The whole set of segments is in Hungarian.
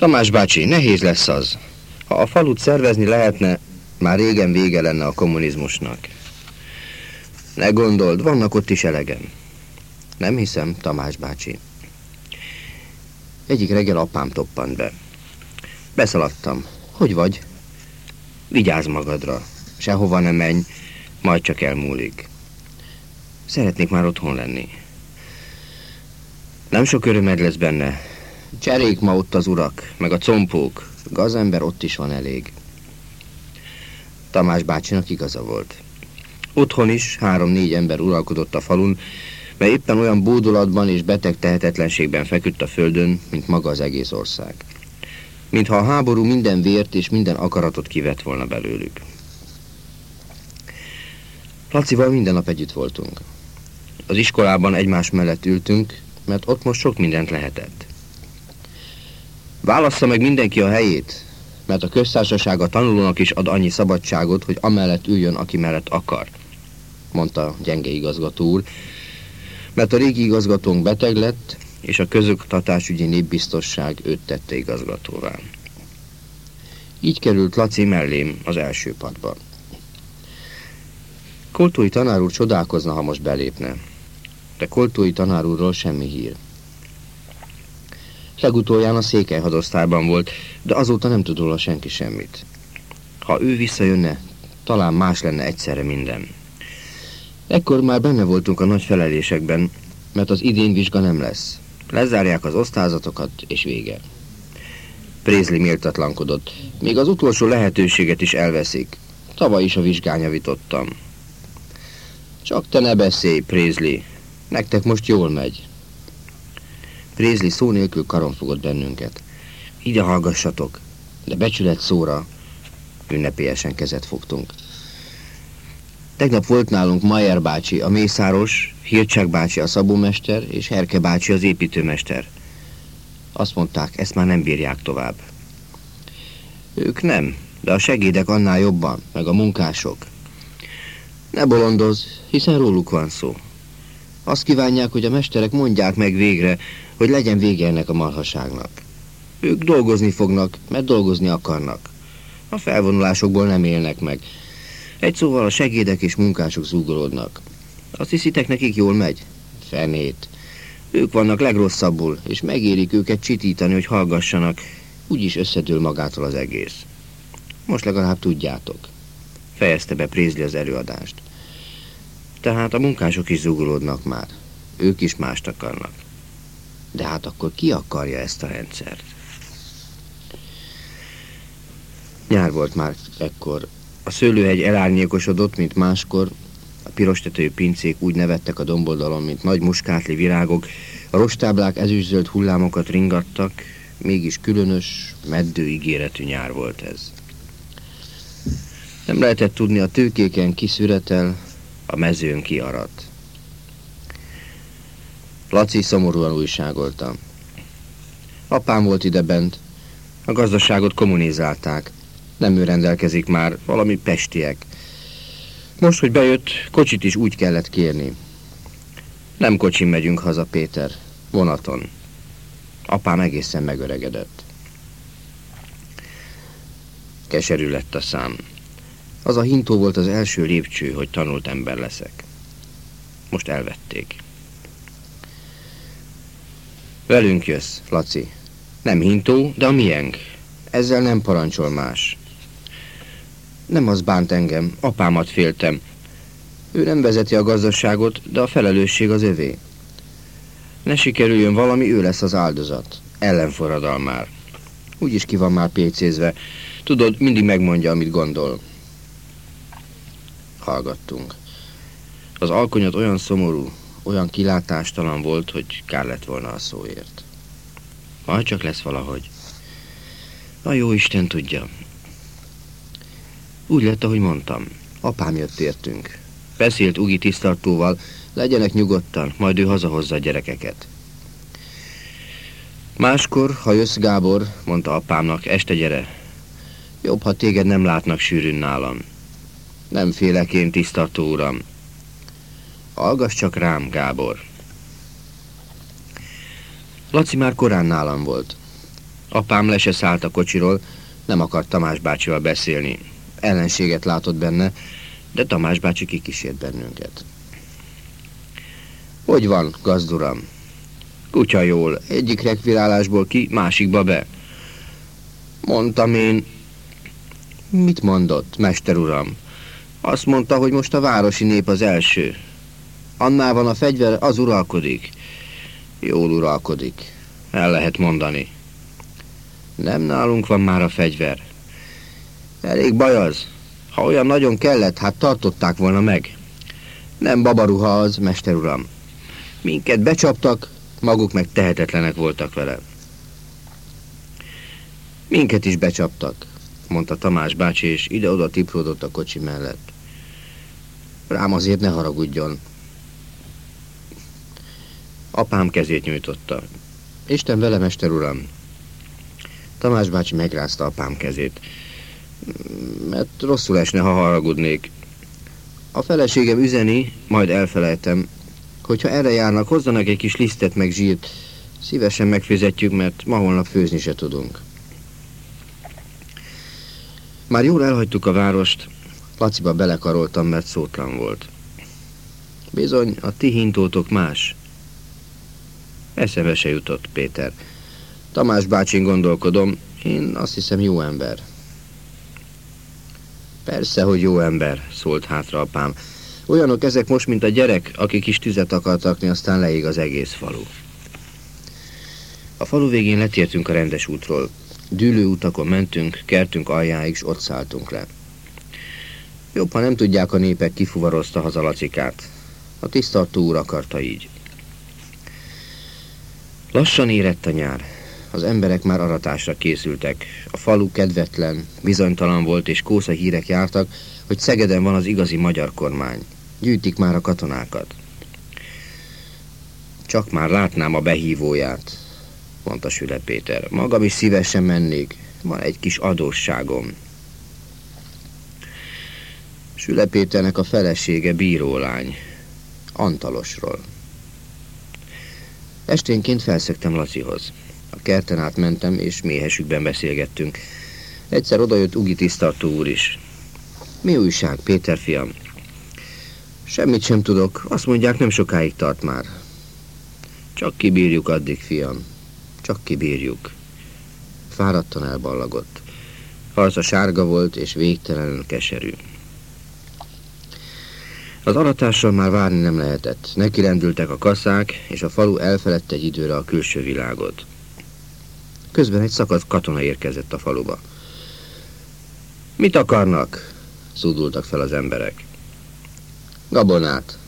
Tamás bácsi, nehéz lesz az. Ha a falut szervezni lehetne, már régen vége lenne a kommunizmusnak. Ne gondold, vannak ott is elegem. Nem hiszem, Tamás bácsi. Egyik reggel apám toppant be. Beszaladtam. Hogy vagy? Vigyázz magadra. Sehova nem menj, majd csak elmúlik. Szeretnék már otthon lenni. Nem sok örömed lesz benne. Cserék ma ott az urak, meg a compók. Gazember ott is van elég. Tamás bácsinak igaza volt. Otthon is három-négy ember uralkodott a falun, mert éppen olyan bódulatban és beteg tehetetlenségben feküdt a földön, mint maga az egész ország. Mintha a háború minden vért és minden akaratot kivett volna belőlük. Lacival minden nap együtt voltunk. Az iskolában egymás mellett ültünk, mert ott most sok mindent lehetett. Válassza meg mindenki a helyét, mert a köztársaság a tanulónak is ad annyi szabadságot, hogy amellett üljön, aki mellett akar, mondta gyenge igazgató úr, mert a régi igazgatónk beteg lett, és a közoktatásügyi népbiztosság őt tette igazgatóvá. Így került Laci mellém az első padba. Koltói tanár úr csodálkozna, ha most belépne, de Koltói tanár úrról semmi hír. Legutolján a székely hadosztályban volt, de azóta nem tud róla senki semmit. Ha ő visszajönne, talán más lenne egyszerre minden. Ekkor már benne voltunk a nagy felelésekben, mert az idén vizsga nem lesz. Lezárják az osztázatokat, és vége. Prézli méltatlankodott. Még az utolsó lehetőséget is elveszik. Tavaly is a vizsgán javítottam. Csak te ne beszélj, Prézli. Nektek most jól megy. Prézli szó nélkül karon fogott bennünket. Ide hallgassatok, de becsület szóra ünnepélyesen kezet fogtunk. Tegnap volt nálunk Mayer bácsi, a mészáros, Hircsák bácsi, a szabómester, és Herke bácsi, az építőmester. Azt mondták, ezt már nem bírják tovább. Ők nem, de a segédek annál jobban, meg a munkások. Ne bolondoz, hiszen róluk van szó. Azt kívánják, hogy a mesterek mondják meg végre, hogy legyen vége ennek a marhaságnak. Ők dolgozni fognak, mert dolgozni akarnak. A felvonulásokból nem élnek meg. Egy szóval a segédek és munkások zúgolódnak. Azt hiszitek, nekik jól megy? Fenét. Ők vannak legrosszabbul, és megérik őket csitítani, hogy hallgassanak. Úgyis összedől magától az egész. Most legalább tudjátok. Fejezte be Prézli az előadást. Tehát a munkások is zugolódnak már. Ők is mást akarnak. De hát akkor ki akarja ezt a rendszert? Nyár volt már ekkor. A szőlőhegy elárnyékosodott, mint máskor. A pirostető pincék úgy nevettek a domboldalon, mint nagy muskátli virágok. A rostáblák ezüstzöld hullámokat ringattak, mégis különös, meddő ígéretű nyár volt ez. Nem lehetett tudni, a tőkéken kiszüretel, a mezőn kiarat. Laci szomorúan újságolta. Apám volt ide bent. A gazdaságot kommunizálták. Nem ő rendelkezik már, valami pestiek. Most, hogy bejött, kocsit is úgy kellett kérni. Nem kocsin megyünk haza, Péter. Vonaton. Apám egészen megöregedett. Keserű lett a szám. Az a hintó volt az első lépcső, hogy tanult ember leszek. Most elvették. Velünk jössz, Laci. Nem hintó, de a miénk. Ezzel nem parancsol más. Nem az bánt engem, apámat féltem. Ő nem vezeti a gazdaságot, de a felelősség az övé. Ne sikerüljön valami, ő lesz az áldozat. Ellenforradalmár. Úgyis ki van már pécézve. Tudod, mindig megmondja, amit gondol. Hallgattunk. Az alkonyat olyan szomorú, olyan kilátástalan volt, hogy kár lett volna a szóért. Majd csak lesz valahogy. A jó Isten tudja. Úgy lett, ahogy mondtam. Apám jött értünk. Beszélt Ugi tisztartóval, legyenek nyugodtan, majd ő hazahozza a gyerekeket. Máskor, ha jössz Gábor, mondta apámnak, este gyere. Jobb, ha téged nem látnak sűrűn nálam. Nem félek én, tisztartó uram. Hallgass csak rám, Gábor. Laci már korán nálam volt. Apám le se szállt a kocsiról, nem akart Tamás bácsival beszélni. Ellenséget látott benne, de Tamás bácsi kikísért bennünket. Hogy van, gazduram? Kutya jól, egyik rekvirálásból ki, másikba be. Mondtam én... Mit mondott, mester uram? Azt mondta, hogy most a városi nép az első. Annál van a fegyver, az uralkodik. Jól uralkodik. El lehet mondani. Nem nálunk van már a fegyver. Elég baj az. Ha olyan nagyon kellett, hát tartották volna meg. Nem babaruha az, mester uram. Minket becsaptak, maguk meg tehetetlenek voltak vele. Minket is becsaptak, mondta Tamás bácsi, és ide-oda tipródott a kocsi mellett. Rám azért ne haragudjon. Apám kezét nyújtotta. Isten vele, mester uram. Tamás bácsi megrázta apám kezét. Mert rosszul esne, ha haragudnék. A feleségem üzeni, majd elfelejtem, hogyha erre járnak, hozzanak egy kis lisztet meg zsírt. Szívesen megfizetjük, mert ma holnap főzni se tudunk. Már jól elhagytuk a várost, Laciba belekaroltam, mert szótlan volt. Bizony, a ti hintótok más. Eszembe se jutott, Péter. Tamás bácsin gondolkodom, én azt hiszem jó ember. Persze, hogy jó ember, szólt hátra apám. Olyanok ezek most, mint a gyerek, akik is tüzet akart rakni, aztán leég az egész falu. A falu végén letértünk a rendes útról. Dűlő utakon mentünk, kertünk aljáig, s ott szálltunk le. Jobb, ha nem tudják a népek, kifuvarozta haza Lacikát. A tisztartó úr akarta így. Lassan érett a nyár. Az emberek már aratásra készültek. A falu kedvetlen, bizonytalan volt, és kósza hírek jártak, hogy Szegeden van az igazi magyar kormány. Gyűjtik már a katonákat. Csak már látnám a behívóját, mondta Süle Péter. Magam is szívesen mennék. Van egy kis adósságom. Süle Péternek a felesége bírólány. Antalosról. Esténként felszöktem Lacihoz. A kerten átmentem, és méhesükben beszélgettünk. Egyszer odajött Ugi tisztartó úr is. Mi újság, Péter fiam? Semmit sem tudok. Azt mondják, nem sokáig tart már. Csak kibírjuk addig, fiam. Csak kibírjuk. Fáradtan elballagott. Harca sárga volt, és végtelenül keserű. Az aratással már várni nem lehetett. Nekirendültek a kaszák, és a falu elfeledte egy időre a külső világot. Közben egy szakadt katona érkezett a faluba. Mit akarnak? Szúdultak fel az emberek. Gabonát.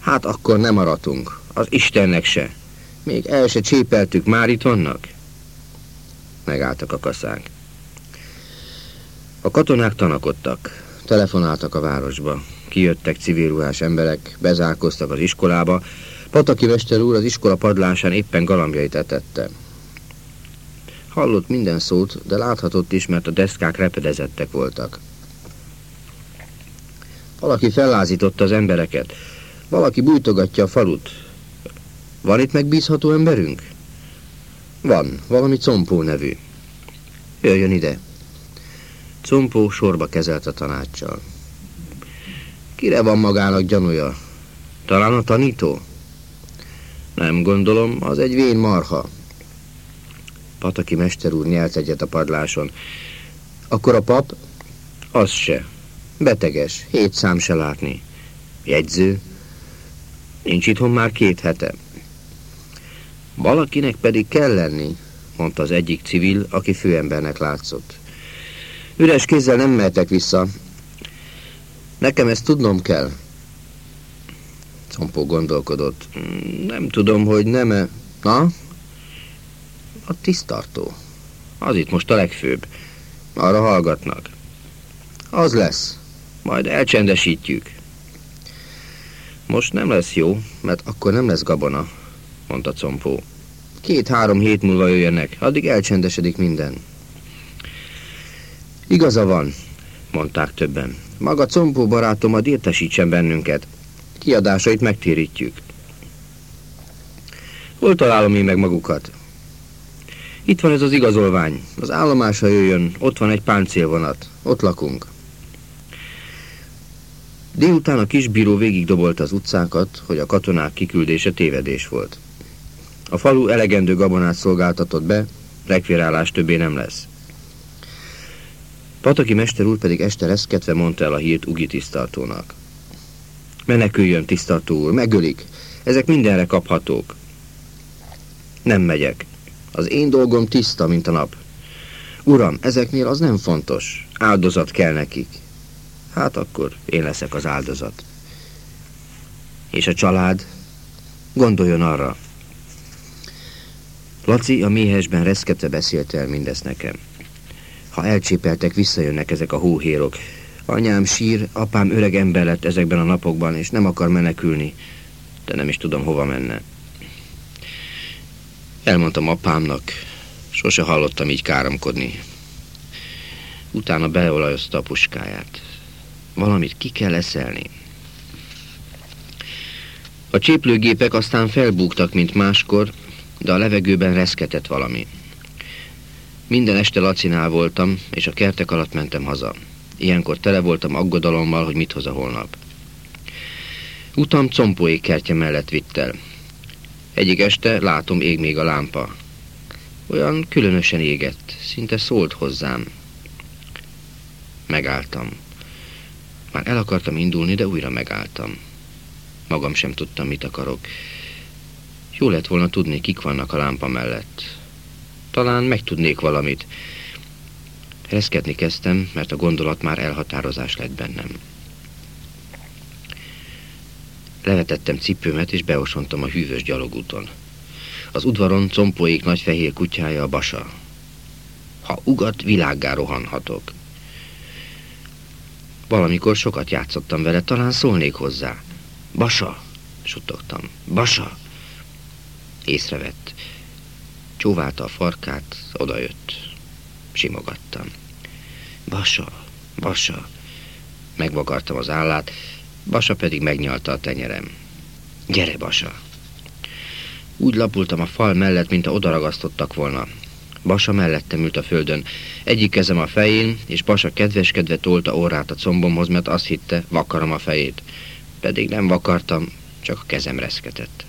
Hát akkor nem aratunk. Az Istennek se. Még el se csépeltük, már itt vannak? Megálltak a kaszák. A katonák tanakodtak. Telefonáltak a városba. Kijöttek civilruhás emberek, bezárkoztak az iskolába. Pataki mester úr az iskola padlásán éppen galambjait etette. Hallott minden szót, de láthatott is, mert a deszkák repedezettek voltak. Valaki fellázította az embereket. Valaki bújtogatja a falut. Van itt megbízható emberünk? Van, valami Compó nevű. Jöjjön ide. Compó sorba kezelt a tanácssal. Kire van magának gyanúja? Talán a tanító? Nem gondolom, az egy vén marha. Pataki mester úr nyelt egyet a padláson. Akkor a pap? Az se. Beteges, hét szám se látni. Jegyző? Nincs itthon már két hete. Valakinek pedig kell lenni, mondta az egyik civil, aki főembernek látszott. Üres kézzel nem mehetek vissza. Nekem ezt tudnom kell. Compó gondolkodott. Nem tudom, hogy nem-e... Na? A tisztartó. Az itt most a legfőbb. Arra hallgatnak. Az lesz. Majd elcsendesítjük. Most nem lesz jó, mert akkor nem lesz gabona, mondta Compó. Két-három hét múlva jöjjenek, addig elcsendesedik minden. Igaza van, mondták többen. Maga Compó barátom a értesítsen bennünket. Kiadásait megtérítjük. Hol találom én meg magukat? Itt van ez az igazolvány. Az állomásra jöjjön, ott van egy páncélvonat. Ott lakunk. Délután a kisbíró végigdobolta az utcákat, hogy a katonák kiküldése tévedés volt. A falu elegendő gabonát szolgáltatott be, rekvérálás többé nem lesz. Pataki mester úr pedig este reszketve mondta el a hírt Ugi tisztartónak. Meneküljön, tisztartó úr, megölik. Ezek mindenre kaphatók. Nem megyek. Az én dolgom tiszta, mint a nap. Uram, ezeknél az nem fontos. Áldozat kell nekik. Hát akkor én leszek az áldozat. És a család? Gondoljon arra. Laci a méhesben reszketve beszélt el mindezt nekem. Ha elcsépeltek, visszajönnek ezek a hóhérok. Anyám sír, apám öreg ember lett ezekben a napokban, és nem akar menekülni, de nem is tudom, hova menne. Elmondtam apámnak, sose hallottam így káromkodni. Utána beolajozta a puskáját. Valamit ki kell eszelni. A cséplőgépek aztán felbúgtak, mint máskor, de a levegőben reszketett valami. Minden este Lacinál voltam, és a kertek alatt mentem haza. Ilyenkor tele voltam aggodalommal, hogy mit hoz a holnap. Utam Compóék kertje mellett vitt el. Egyik este látom ég még a lámpa. Olyan különösen égett, szinte szólt hozzám. Megálltam. Már el akartam indulni, de újra megálltam. Magam sem tudtam, mit akarok. Jó lett volna tudni, kik vannak a lámpa mellett. Talán megtudnék valamit. Reszketni kezdtem, mert a gondolat már elhatározás lett bennem. Levetettem cipőmet, és beosontam a hűvös gyalogúton. Az udvaron compóék nagy fehér kutyája a basa. Ha ugat, világgá rohanhatok. Valamikor sokat játszottam vele, talán szólnék hozzá. Basa, suttogtam. Basa! Észrevett. Csóválta a farkát, odajött. Simogattam. Basa, Basa. Megvakartam az állát, Basa pedig megnyalta a tenyerem. Gyere, Basa! Úgy lapultam a fal mellett, mint a odaragasztottak volna. Basa mellettem ült a földön. Egyik kezem a fején, és Basa kedveskedve tolta órát a combomhoz, mert azt hitte, vakarom a fejét. Pedig nem vakartam, csak a kezem reszketett.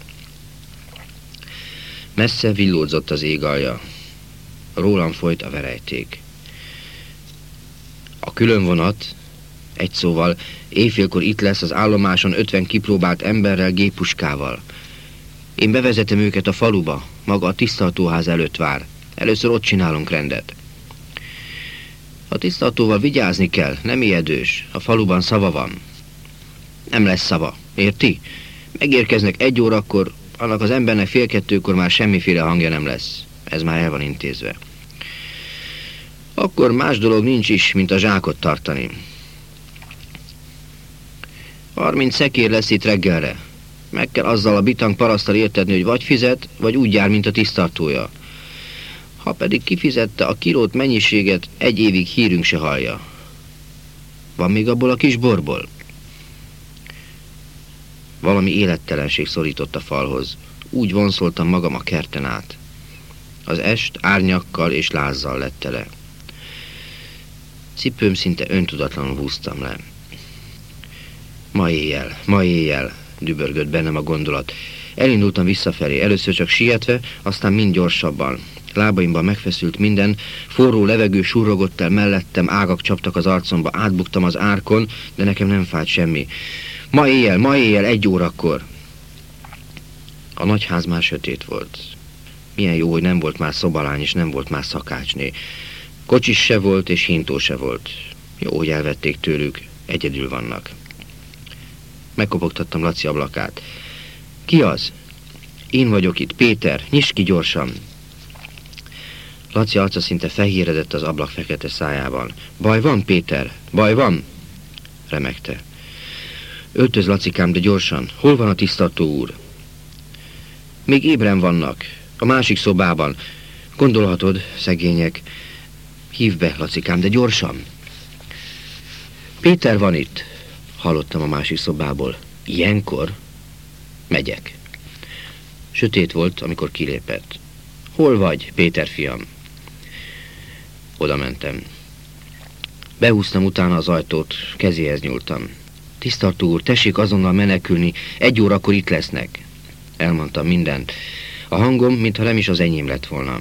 Messze villódzott az ég alja. Rólam folyt a verejték. A különvonat, egy szóval, éjfélkor itt lesz az állomáson ötven kipróbált emberrel, gépuskával. Én bevezetem őket a faluba, maga a tisztaltóház előtt vár. Először ott csinálunk rendet. A tisztaltóval vigyázni kell, nem ijedős. A faluban szava van. Nem lesz szava, érti? Megérkeznek egy órakor, annak az embernek fél kettőkor már semmiféle hangja nem lesz. Ez már el van intézve. Akkor más dolog nincs is, mint a zsákot tartani. Harminc szekér lesz itt reggelre. Meg kell azzal a bitang parasztal értetni, hogy vagy fizet, vagy úgy jár, mint a tisztartója. Ha pedig kifizette a kilót mennyiséget, egy évig hírünk se hallja. Van még abból a kis borból? Valami élettelenség szorított a falhoz. Úgy vonszoltam magam a kerten át. Az est árnyakkal és lázzal lett tele. Cipőm szinte öntudatlanul húztam le. Ma éjjel, ma éjjel, dübörgött bennem a gondolat. Elindultam visszafelé, először csak sietve, aztán mind gyorsabban. Lábaimban megfeszült minden, forró levegő surrogott el mellettem, ágak csaptak az arcomba, átbuktam az árkon, de nekem nem fájt semmi. Ma éjjel, ma éjjel, egy órakor. A nagyház már sötét volt. Milyen jó, hogy nem volt már szobalány, és nem volt már szakácsné. Kocsis se volt, és hintó se volt. Jó, hogy elvették tőlük, egyedül vannak. Megkopogtattam Laci ablakát. Ki az? Én vagyok itt, Péter, nyisd ki gyorsan. Laci arca szinte fehéredett az ablak fekete szájában. Baj van, Péter? Baj van? Remekte. Öltöz, Lacikám, de gyorsan. Hol van a tisztató úr? Még ébren vannak. A másik szobában. Gondolhatod, szegények. Hív be, Lacikám, de gyorsan. Péter van itt, hallottam a másik szobából. Ilyenkor? Megyek. Sötét volt, amikor kilépett. Hol vagy, Péter fiam? Oda mentem. Behúztam utána az ajtót, kezéhez nyúltam. Tisztartó úr, tessék azonnal menekülni, egy órakor itt lesznek. Elmondtam mindent. A hangom, mintha nem is az enyém lett volna.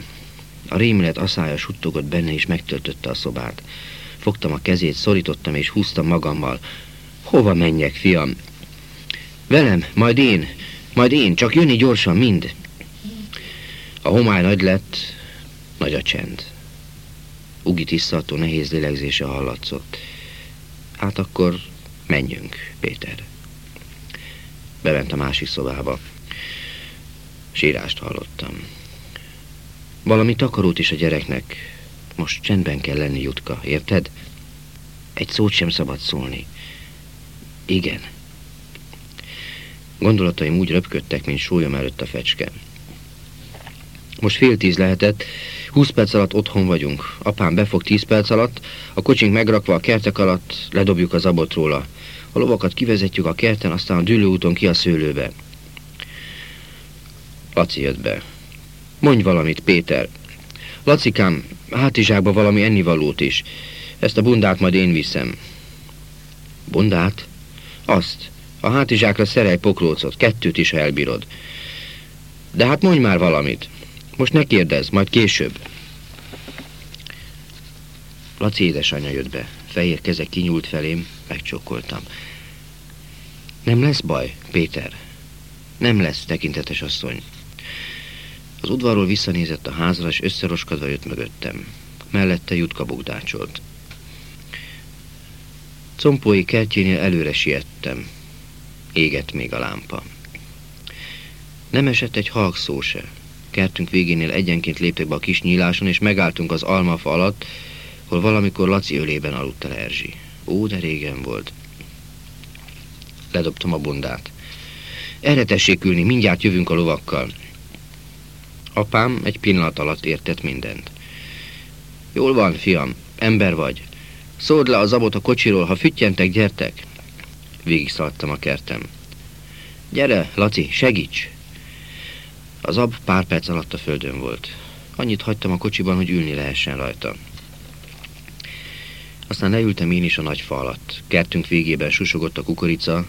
A rémület aszája suttogott benne, és megtöltötte a szobát. Fogtam a kezét, szorítottam, és húztam magammal. Hova menjek, fiam? Velem, majd én, majd én, csak jönni gyorsan, mind. A homály nagy lett, nagy a csend. Ugi tisztató nehéz lélegzése hallatszott. Hát akkor menjünk, Péter. Bement a másik szobába. Sírást hallottam. Valami takarót is a gyereknek. Most csendben kell lenni, Jutka, érted? Egy szót sem szabad szólni. Igen. Gondolataim úgy röpködtek, mint sólyom előtt a fecske. Most fél tíz lehetett, húsz perc alatt otthon vagyunk. Apám befog tíz perc alatt, a kocsink megrakva a kertek alatt, ledobjuk az abot róla. A lovakat kivezetjük a kerten, aztán a dűlőúton ki a szőlőbe. Laci jött be. Mondj valamit, Péter. Lacikám, hátizsákba valami ennivalót is. Ezt a bundát majd én viszem. Bundát? Azt. A hátizsákra szerelj poklócot, kettőt is, elbírod. De hát mondj már valamit. Most ne kérdezz, majd később. Laci édesanyja jött be. Fehér keze kinyúlt felém, megcsókoltam. Nem lesz baj, Péter. Nem lesz, tekintetes asszony. Az udvarról visszanézett a házra, és összeroskadva jött mögöttem. Mellette Jutka bugdácsolt. Compói kertjénél előre siettem. Égett még a lámpa. Nem esett egy halk szó se. Kertünk végénél egyenként léptek be a kis nyíláson, és megálltunk az almafa alatt, hol valamikor Laci ölében aludt el Erzsi. Ó, de régen volt. Ledobtam a bundát. Erre tessék ülni, mindjárt jövünk a lovakkal. Apám egy pillanat alatt értett mindent. Jól van, fiam, ember vagy. Szóld le az abot a kocsiról, ha füttyentek, gyertek. Végig szaladtam a kertem. Gyere, Laci, segíts! Az ab pár perc alatt a földön volt. Annyit hagytam a kocsiban, hogy ülni lehessen rajta. Aztán leültem én is a nagy fa alatt. Kertünk végében susogott a kukorica,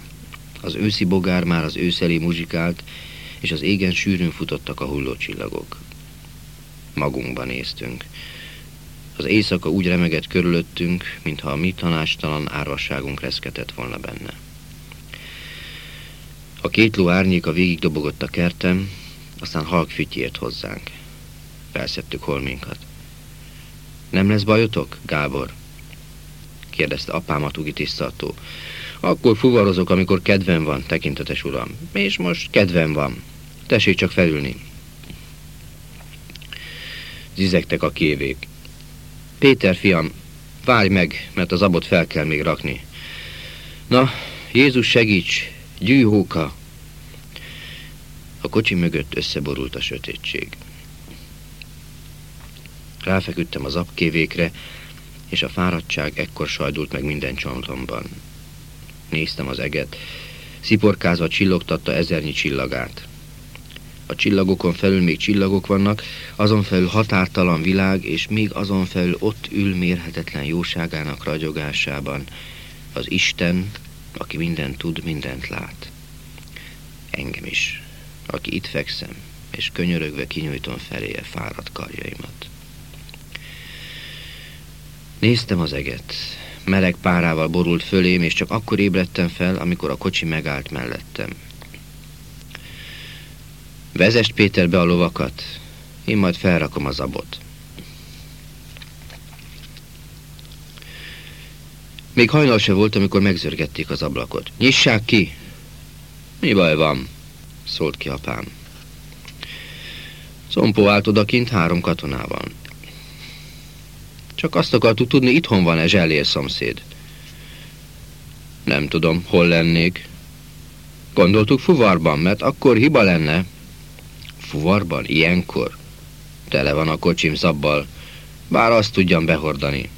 az őszi bogár már az őszelé muzsikált, és az égen sűrűn futottak a hulló csillagok. Magunkba néztünk. Az éjszaka úgy remegett körülöttünk, mintha a mi tanástalan árvasságunk reszketett volna benne. A két ló árnyéka végig dobogott a kertem, aztán halk fütyért hozzánk. Felszedtük holminkat. Nem lesz bajotok, Gábor? kérdezte apámat ugi tisztató. Akkor fuvarozok, amikor kedvem van, tekintetes uram. És most kedvem van. Tessék csak felülni. Zizegtek a kévék. Péter, fiam, várj meg, mert az abot fel kell még rakni. Na, Jézus segíts, gyűhóka! A kocsi mögött összeborult a sötétség. Ráfeküdtem az apkévékre, és a fáradtság ekkor sajdult meg minden csontomban. Néztem az eget, sziporkázva csillogtatta ezernyi csillagát. A csillagokon felül még csillagok vannak, azon felül határtalan világ, és még azon felül ott ül mérhetetlen jóságának ragyogásában az Isten, aki mindent tud, mindent lát. Engem is, aki itt fekszem, és könyörögve kinyújtom feléje fáradt karjaimat. Néztem az eget. Meleg párával borult fölém, és csak akkor ébredtem fel, amikor a kocsi megállt mellettem. Vezest Péter be a lovakat, én majd felrakom az abot. Még hajnal se volt, amikor megzörgették az ablakot. Nyissák ki! Mi baj van? Szólt ki apám. Szompó állt odakint három katonával. Csak azt akartuk tudni, itthon van-e zsellér szomszéd. Nem tudom, hol lennék. Gondoltuk fuvarban, mert akkor hiba lenne. Fuvarban? Ilyenkor? Tele van a kocsim szabbal, bár azt tudjam behordani.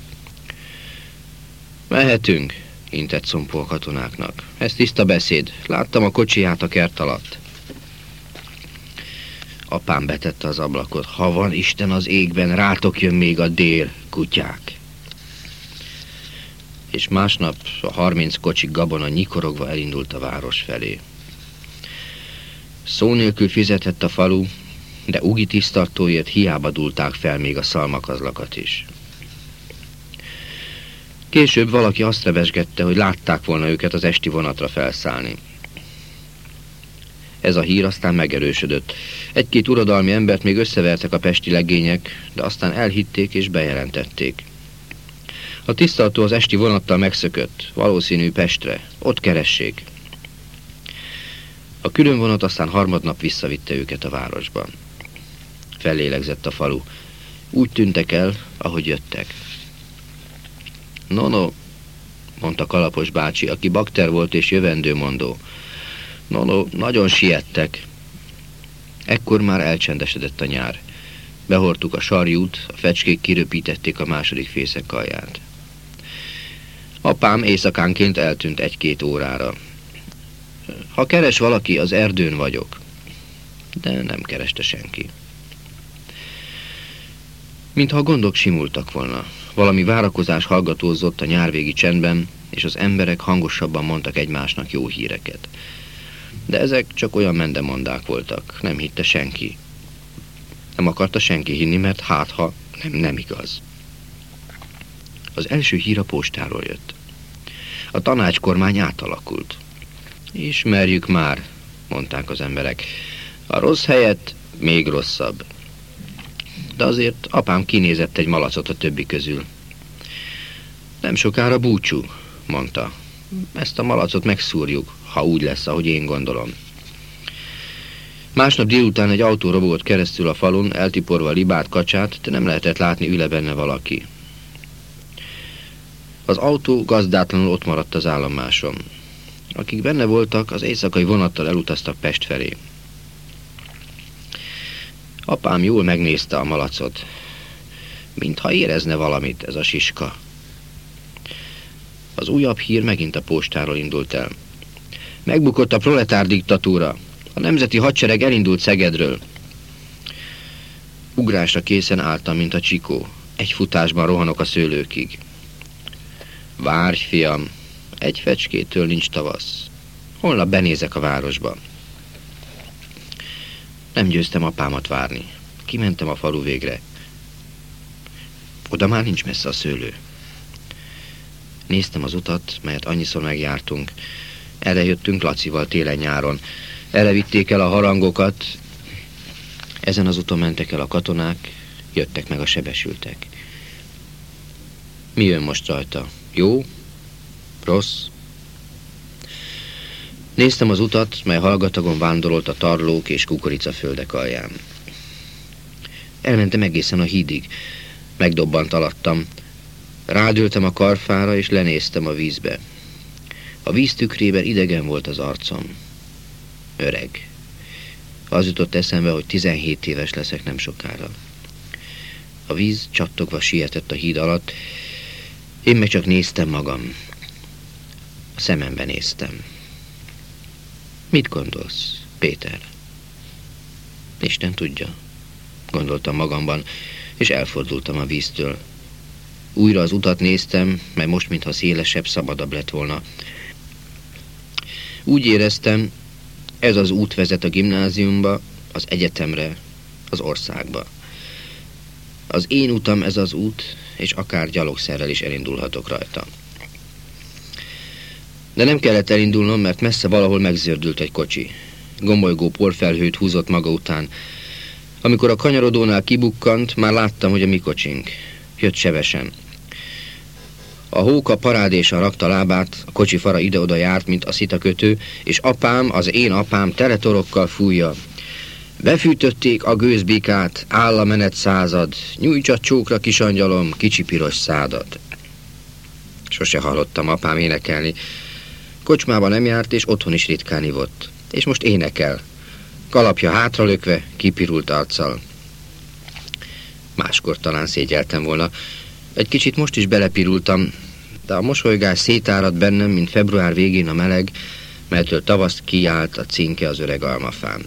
Mehetünk, intett Szompó a katonáknak. Ez tiszta beszéd. Láttam a kocsiját a kert alatt. Apám betette az ablakot. Ha van Isten az égben, rátok jön még a dél, kutyák. És másnap a harminc kocsi gabona nyikorogva elindult a város felé. Szó nélkül fizetett a falu, de ugi tisztartóért hiába dulták fel még a szalmakazlakat is. Később valaki azt revesgette, hogy látták volna őket az esti vonatra felszállni. Ez a hír aztán megerősödött. Egy-két uradalmi embert még összevertek a pesti legények, de aztán elhitték és bejelentették. A tisztaltó az esti vonattal megszökött, valószínű Pestre. Ott keressék. A külön vonat aztán harmadnap visszavitte őket a városban. Fellélegzett a falu. Úgy tűntek el, ahogy jöttek. No, no, mondta Kalapos bácsi, aki bakter volt és jövendőmondó. No, no, nagyon siettek. Ekkor már elcsendesedett a nyár. Behortuk a sarjút, a fecskék kiröpítették a második fészek alját. Apám éjszakánként eltűnt egy-két órára. Ha keres valaki, az erdőn vagyok. De nem kereste senki. Mintha a gondok simultak volna. Valami várakozás hallgatózott a nyárvégi csendben, és az emberek hangosabban mondtak egymásnak jó híreket. De ezek csak olyan mendemondák voltak, nem hitte senki. Nem akarta senki hinni, mert hát ha nem, nem igaz. Az első hír a postáról jött. A tanácskormány átalakult. Ismerjük már, mondták az emberek. A rossz helyett még rosszabb. De azért apám kinézett egy malacot a többi közül. Nem sokára búcsú, mondta. Ezt a malacot megszúrjuk, ha úgy lesz, ahogy én gondolom. Másnap délután egy autó robogott keresztül a falun, eltiporva libát kacsát, de nem lehetett látni üle benne valaki. Az autó gazdátlanul ott maradt az állomáson. Akik benne voltak, az éjszakai vonattal elutaztak Pest felé. Apám jól megnézte a malacot. Mintha érezne valamit ez a siska. Az újabb hír megint a postáról indult el. Megbukott a proletár diktatúra. A nemzeti hadsereg elindult Szegedről. Ugrásra készen álltam, mint a csikó. Egy futásban rohanok a szőlőkig. Várj, fiam, egy fecskétől nincs tavasz. Holnap benézek a városba. Nem győztem apámat várni. Kimentem a falu végre. Oda már nincs messze a szőlő. Néztem az utat, melyet annyiszor megjártunk. Erre jöttünk Lacival télen-nyáron. Erre vitték el a harangokat. Ezen az úton mentek el a katonák, jöttek meg a sebesültek. Mi jön most rajta? Jó? Rossz? Néztem az utat, mely hallgatagon vándorolt a tarlók és kukoricaföldek alján. Elmentem egészen a hídig. Megdobbant alattam. Rádültem a karfára, és lenéztem a vízbe. A víz tükrében idegen volt az arcom. Öreg. Az jutott eszembe, hogy 17 éves leszek nem sokára. A víz csattogva sietett a híd alatt, én meg csak néztem magam. A szemembe néztem. Mit gondolsz, Péter? Isten tudja, gondoltam magamban, és elfordultam a víztől. Újra az utat néztem, mely most, mintha szélesebb, szabadabb lett volna. Úgy éreztem, ez az út vezet a gimnáziumba, az egyetemre, az országba. Az én utam ez az út, és akár gyalogszerrel is elindulhatok rajta. De nem kellett elindulnom, mert messze valahol megzördült egy kocsi. Gomolygó porfelhőt húzott maga után. Amikor a kanyarodónál kibukkant, már láttam, hogy a mi kocsink. Jött sebesen. A hóka parádésa rakta lábát, a kocsi fara ide-oda járt, mint a szitakötő, és apám, az én apám teletorokkal fújja. Befűtötték a gőzbikát, áll a menet század, nyújts a csókra kisangyalom, kicsi piros szádat. Sose hallottam apám énekelni. Kocsmába nem járt, és otthon is ritkán ivott. És most énekel. Kalapja hátralökve, kipirult arccal. Máskor talán szégyeltem volna. Egy kicsit most is belepirultam, de a mosolygás szétárad bennem, mint február végén a meleg, meltől tavaszt kiállt a cinke az öreg almafán.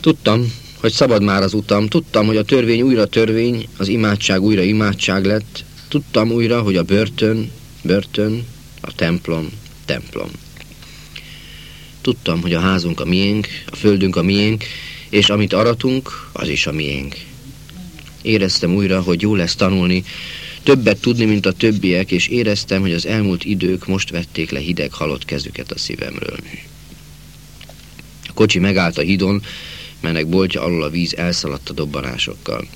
Tudtam, hogy szabad már az utam, tudtam, hogy a törvény újra törvény, az imádság újra imádság lett, tudtam újra, hogy a börtön, börtön, a templom, templom. Tudtam, hogy a házunk a miénk, a földünk a miénk, és amit aratunk, az is a miénk. Éreztem újra, hogy jó lesz tanulni, többet tudni, mint a többiek, és éreztem, hogy az elmúlt idők most vették le hideg halott kezüket a szívemről. A kocsi megállt a hídon, melynek boltja alul a víz elszaladt a dobbanásokkal.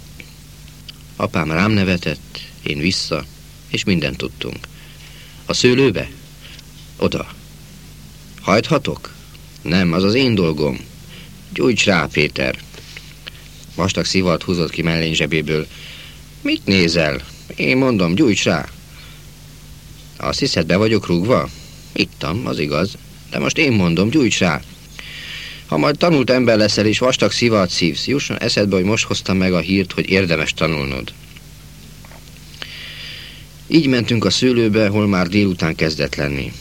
Apám rám nevetett, én vissza, és mindent tudtunk. A szőlőbe? Oda. Hajthatok? Nem, az az én dolgom. Gyújts rá, Péter. Vastag szivat húzott ki mellény zsebéből. Mit nézel? Én mondom, gyújts rá. Azt hiszed, be vagyok rúgva? Ittam, az igaz. De most én mondom, gyújts rá. Ha majd tanult ember leszel és vastag szivat szívsz, jusson eszedbe, hogy most hoztam meg a hírt, hogy érdemes tanulnod. Így mentünk a szőlőbe, hol már délután kezdett lenni.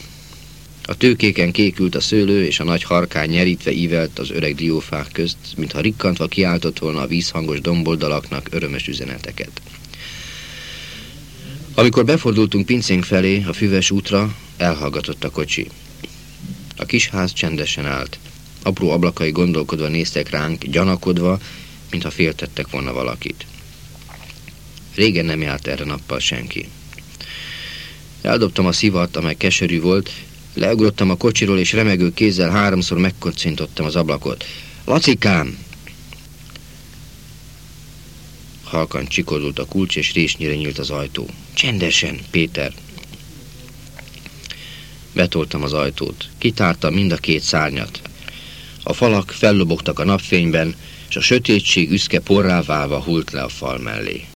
A tőkéken kékült a szőlő, és a nagy harkány nyerítve ívelt az öreg diófák közt, mintha rikkantva kiáltott volna a vízhangos domboldalaknak örömös üzeneteket. Amikor befordultunk pincénk felé, a füves útra, elhallgatott a kocsi. A kis ház csendesen állt. Apró ablakai gondolkodva néztek ránk, gyanakodva, mintha féltettek volna valakit. Régen nem járt erre nappal senki. Eldobtam a szivat, amely keserű volt, Leugrottam a kocsiról, és remegő kézzel háromszor megkocintottam az ablakot. Lacikám! Halkan csikorult a kulcs, és résnyire nyílt az ajtó. Csendesen, Péter! Betoltam az ajtót. Kitártam mind a két szárnyat. A falak fellobogtak a napfényben, és a sötétség üszke porrá válva hult le a fal mellé.